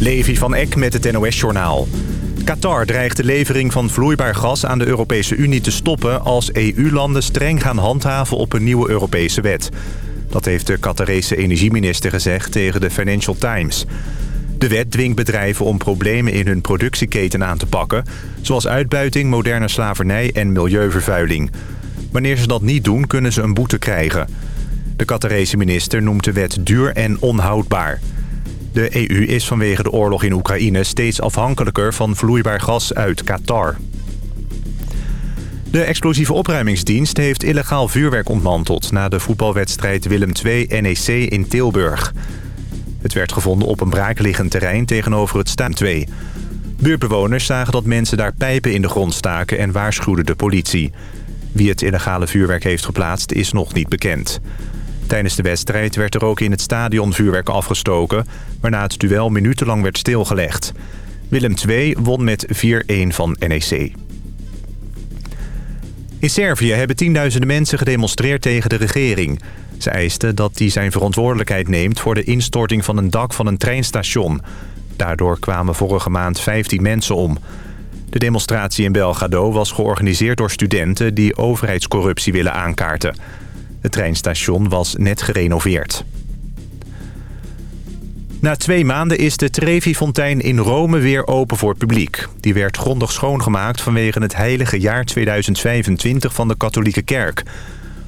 Levi van Eck met het NOS-journaal. Qatar dreigt de levering van vloeibaar gas aan de Europese Unie te stoppen... als EU-landen streng gaan handhaven op een nieuwe Europese wet. Dat heeft de Qatarese energieminister gezegd tegen de Financial Times. De wet dwingt bedrijven om problemen in hun productieketen aan te pakken... zoals uitbuiting, moderne slavernij en milieuvervuiling. Wanneer ze dat niet doen, kunnen ze een boete krijgen. De Qatarese minister noemt de wet duur en onhoudbaar... De EU is vanwege de oorlog in Oekraïne steeds afhankelijker van vloeibaar gas uit Qatar. De explosieve opruimingsdienst heeft illegaal vuurwerk ontmanteld... na de voetbalwedstrijd Willem II-NEC in Tilburg. Het werd gevonden op een braakliggend terrein tegenover het Staan 2. Buurtbewoners zagen dat mensen daar pijpen in de grond staken... en waarschuwden de politie. Wie het illegale vuurwerk heeft geplaatst is nog niet bekend. Tijdens de wedstrijd werd er ook in het stadion vuurwerk afgestoken... waarna het duel minutenlang werd stilgelegd. Willem II won met 4-1 van NEC. In Servië hebben tienduizenden mensen gedemonstreerd tegen de regering. Ze eisten dat die zijn verantwoordelijkheid neemt... voor de instorting van een dak van een treinstation. Daardoor kwamen vorige maand 15 mensen om. De demonstratie in Belgrado was georganiseerd door studenten... die overheidscorruptie willen aankaarten... Het treinstation was net gerenoveerd. Na twee maanden is de Trevi-fontein in Rome weer open voor het publiek. Die werd grondig schoongemaakt vanwege het heilige jaar 2025 van de katholieke kerk.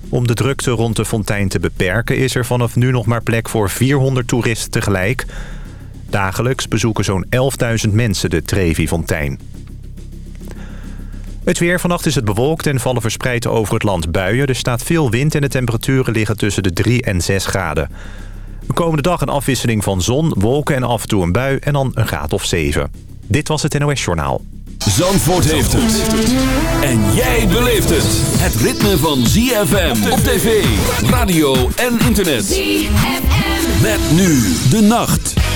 Om de drukte rond de fontein te beperken is er vanaf nu nog maar plek voor 400 toeristen tegelijk. Dagelijks bezoeken zo'n 11.000 mensen de Trevi-fontein. Het weer. Vannacht is het bewolkt en vallen verspreid over het land buien. Er staat veel wind en de temperaturen liggen tussen de 3 en 6 graden. De komende dag een afwisseling van zon, wolken en af en toe een bui en dan een graad of 7. Dit was het NOS Journaal. Zandvoort heeft het. En jij beleeft het. Het ritme van ZFM op tv, radio en internet. ZFM. Met nu de nacht.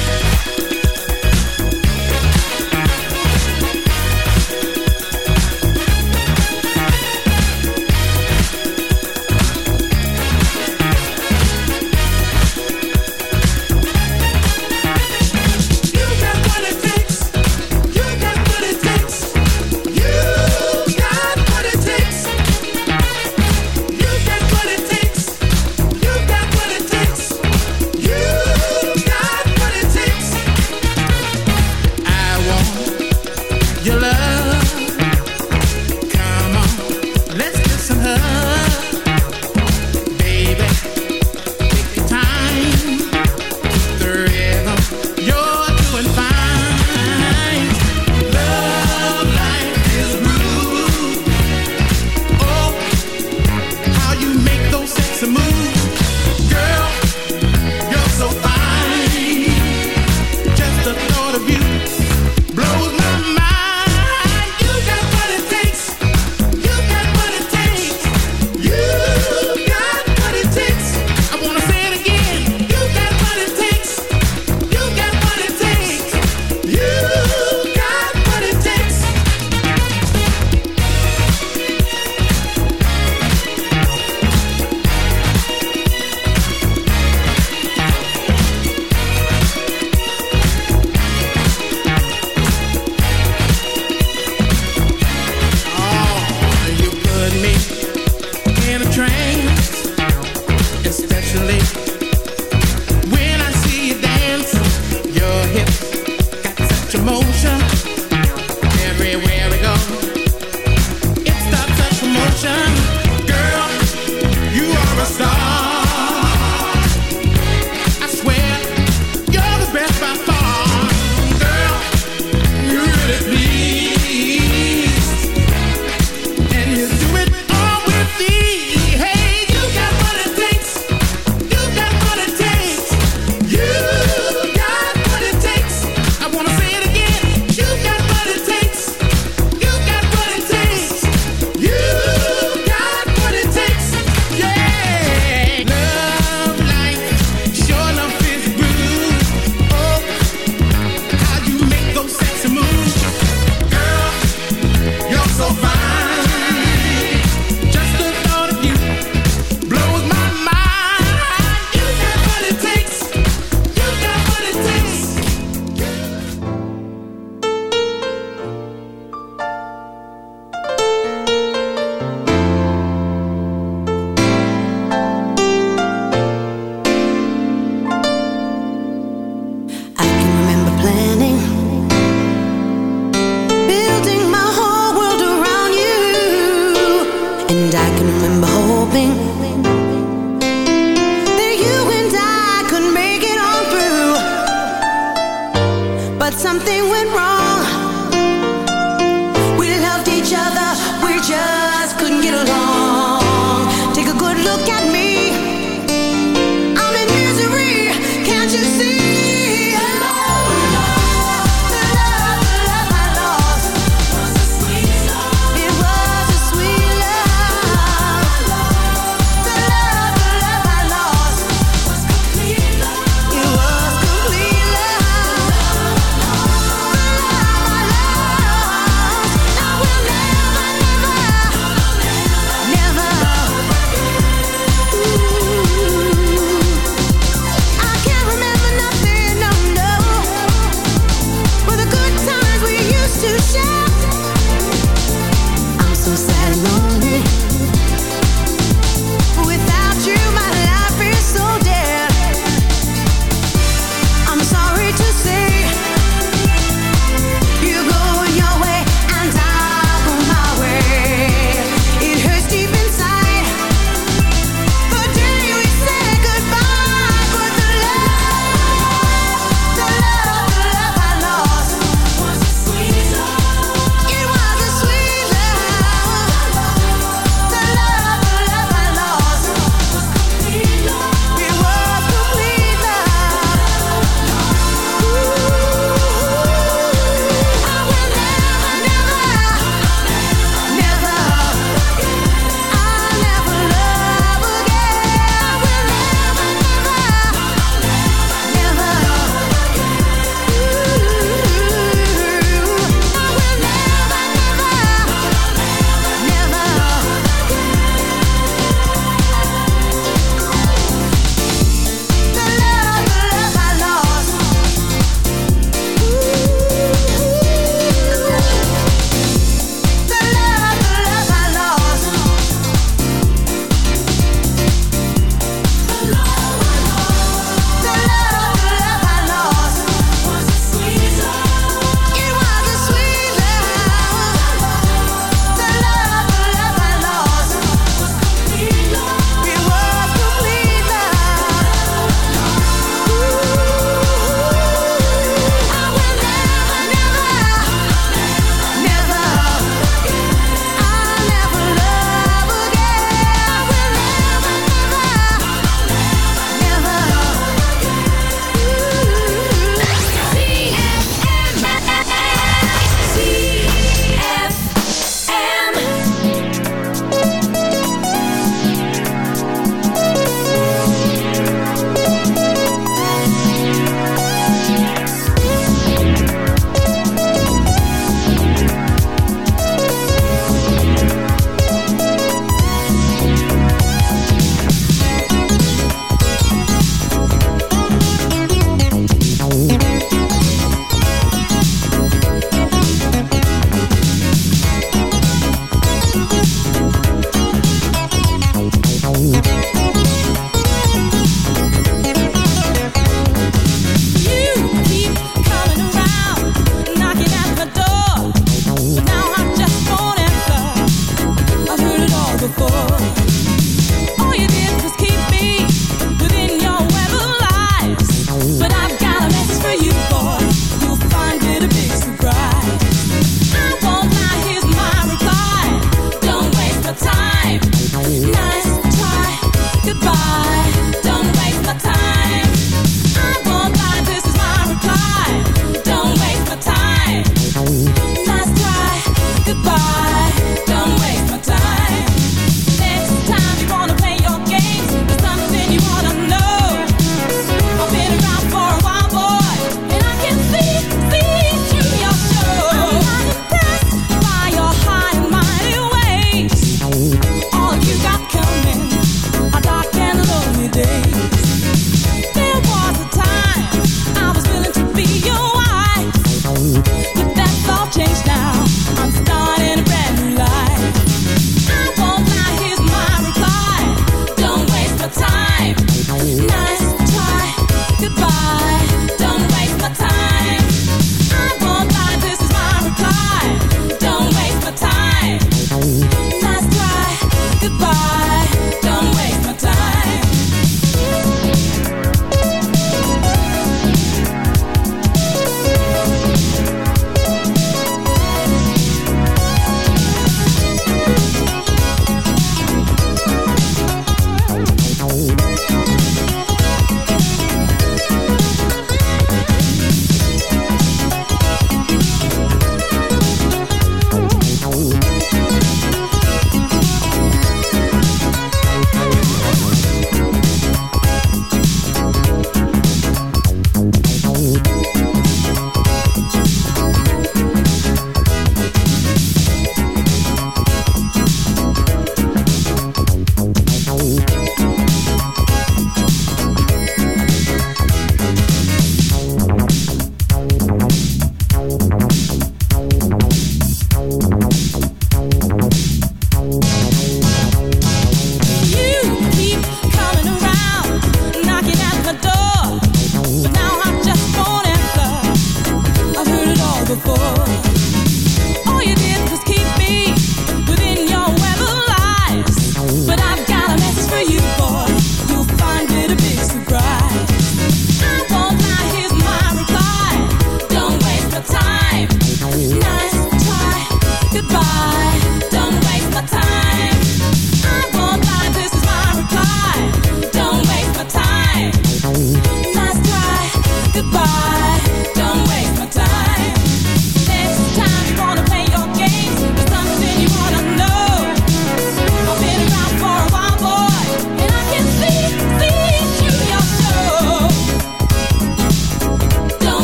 night.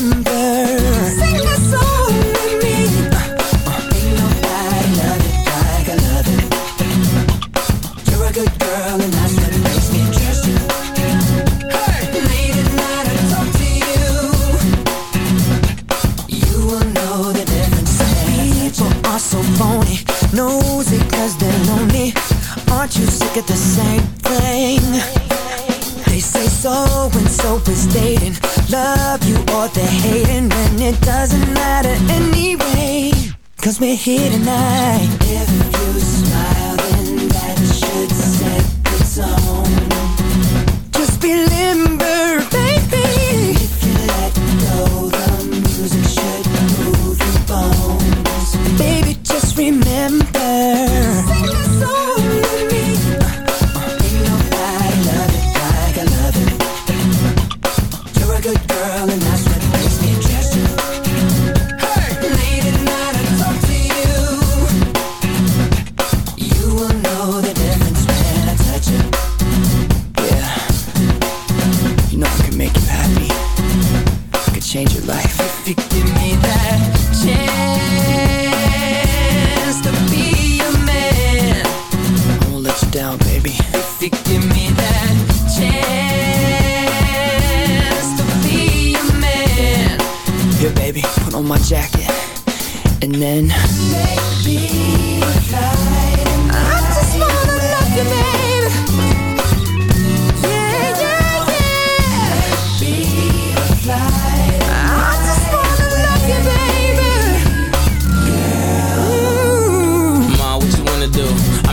remember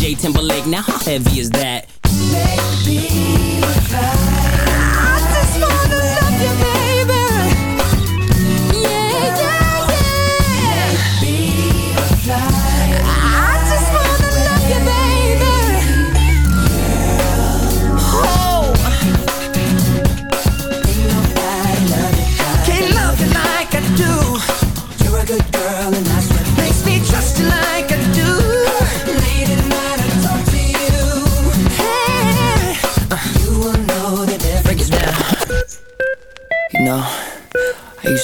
Timberlake. Now how heavy is that? Maybe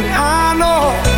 I know.